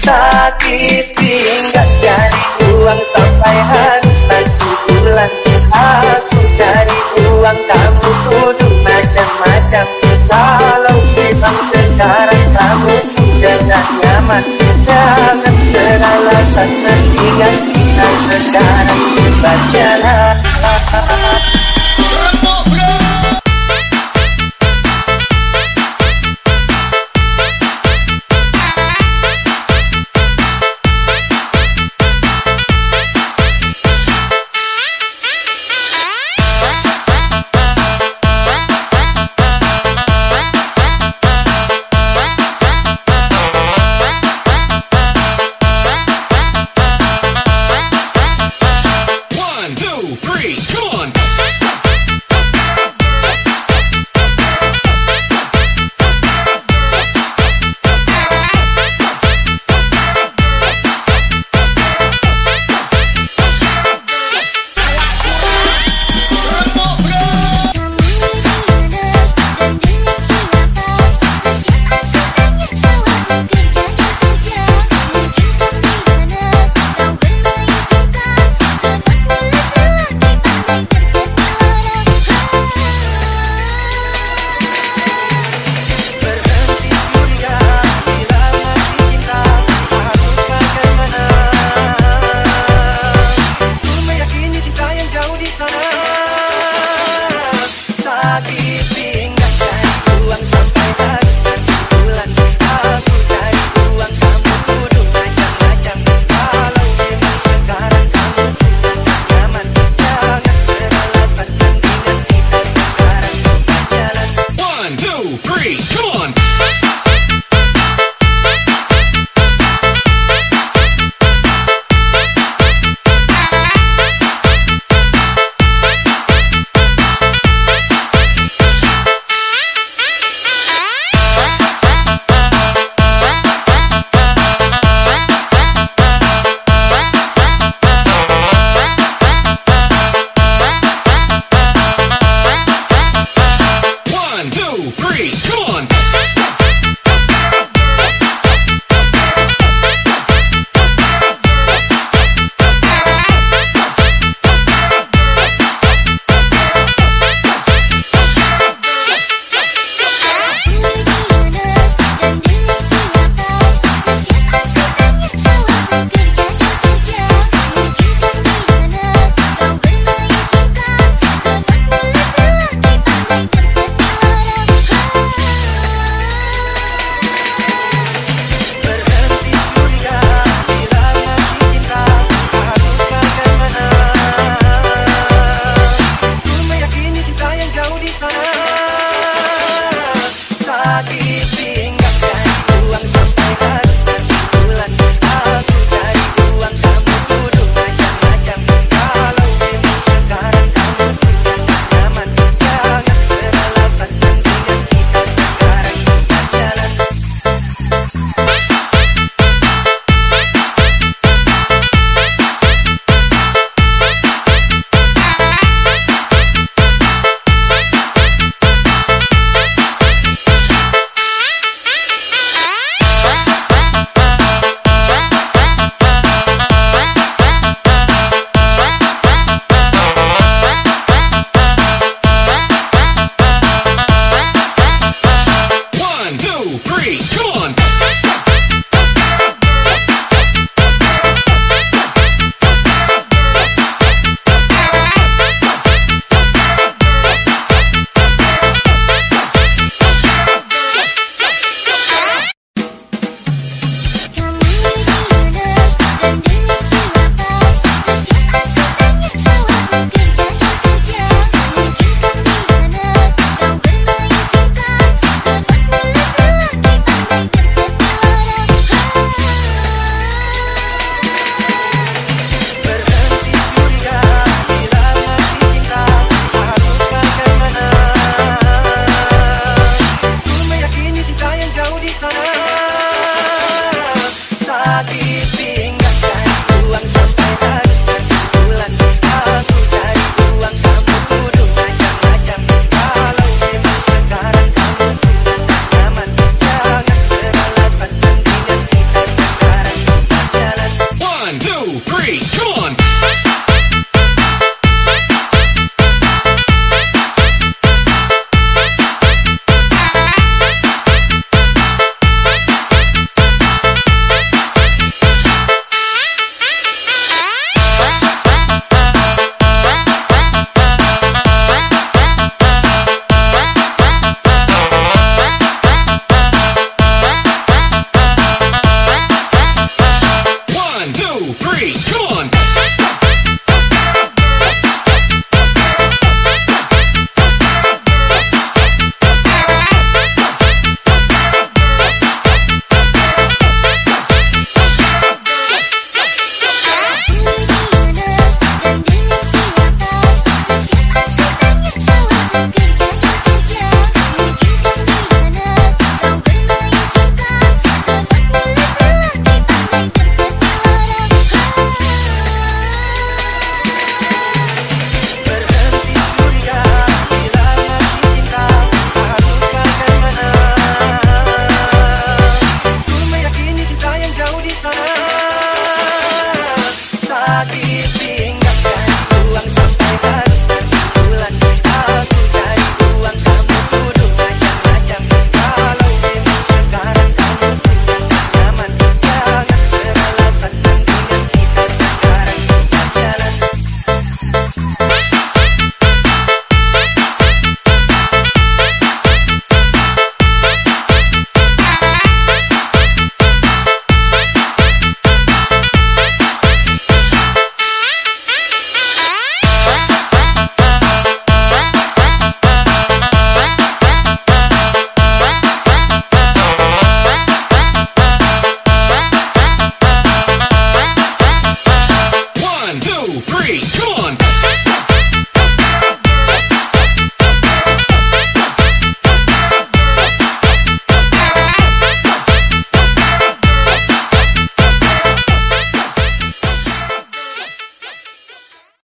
Sakit dari uang sampai harus cari uang kamu macam-macam Kalau sekarang kamu sudah gak nyaman Jangan beralasan mendingan kita sekarang berjalan Thank you. ataque.